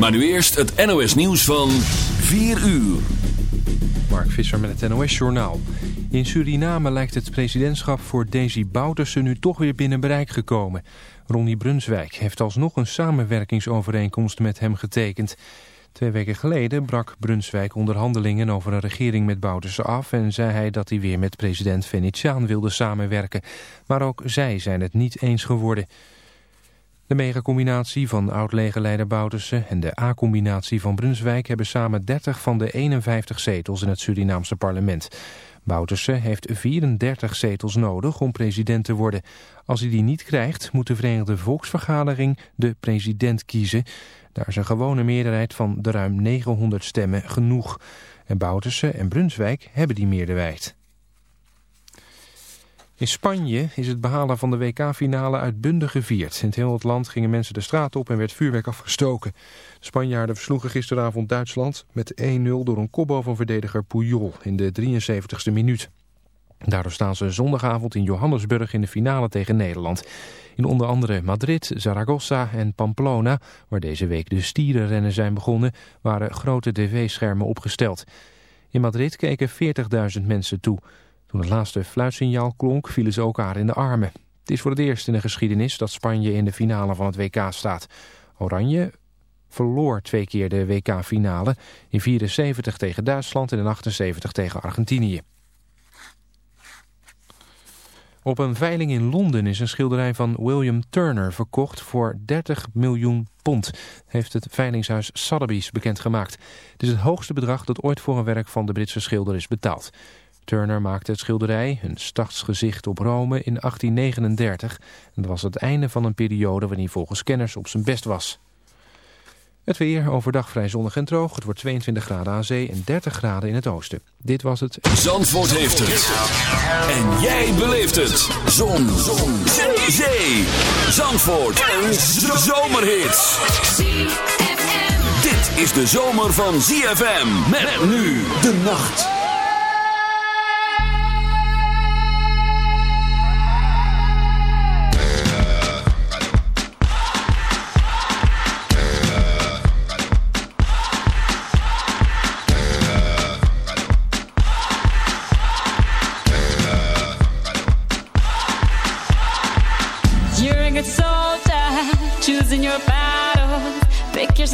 Maar nu eerst het NOS nieuws van 4 uur. Mark Visser met het NOS Journaal. In Suriname lijkt het presidentschap voor Daisy Bouterse nu toch weer binnen bereik gekomen. Ronnie Brunswijk heeft alsnog een samenwerkingsovereenkomst met hem getekend. Twee weken geleden brak Brunswijk onderhandelingen over een regering met Bouterse af... en zei hij dat hij weer met president Venetiaan wilde samenwerken. Maar ook zij zijn het niet eens geworden... De megacombinatie van oud-legerleider Bouterse en de A-combinatie van Brunswijk hebben samen 30 van de 51 zetels in het Surinaamse parlement. Bouterse heeft 34 zetels nodig om president te worden. Als hij die niet krijgt, moet de Verenigde Volksvergadering de president kiezen. Daar is een gewone meerderheid van de ruim 900 stemmen genoeg. En Bouterse en Brunswijk hebben die meerderheid. In Spanje is het behalen van de WK-finale uitbundig gevierd. In het hele land gingen mensen de straat op en werd vuurwerk afgestoken. De Spanjaarden versloegen gisteravond Duitsland met 1-0 door een kopbal van verdediger Puyol in de 73ste minuut. Daardoor staan ze zondagavond in Johannesburg in de finale tegen Nederland. In onder andere Madrid, Zaragoza en Pamplona, waar deze week de stierenrennen zijn begonnen, waren grote tv-schermen opgesteld. In Madrid keken 40.000 mensen toe. Toen het laatste fluitsignaal klonk, vielen ze elkaar in de armen. Het is voor het eerst in de geschiedenis dat Spanje in de finale van het WK staat. Oranje verloor twee keer de WK-finale in 74 tegen Duitsland en in 78 tegen Argentinië. Op een veiling in Londen is een schilderij van William Turner verkocht voor 30 miljoen pond, heeft het veilingshuis Sotheby's bekendgemaakt. Het is het hoogste bedrag dat ooit voor een werk van de Britse schilder is betaald. Turner maakte het schilderij, een stadsgezicht op Rome, in 1839. En dat was het einde van een periode waarin volgens kenners op zijn best was. Het weer overdag vrij zonnig en droog. Het wordt 22 graden aan zee en 30 graden in het oosten. Dit was het... Zandvoort heeft het. En jij beleeft het. Zon. Zon. Zee. Zee. Zandvoort. Een zomerhit. Dit is de zomer van ZFM. Met nu de nacht.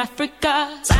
Africa.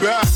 back.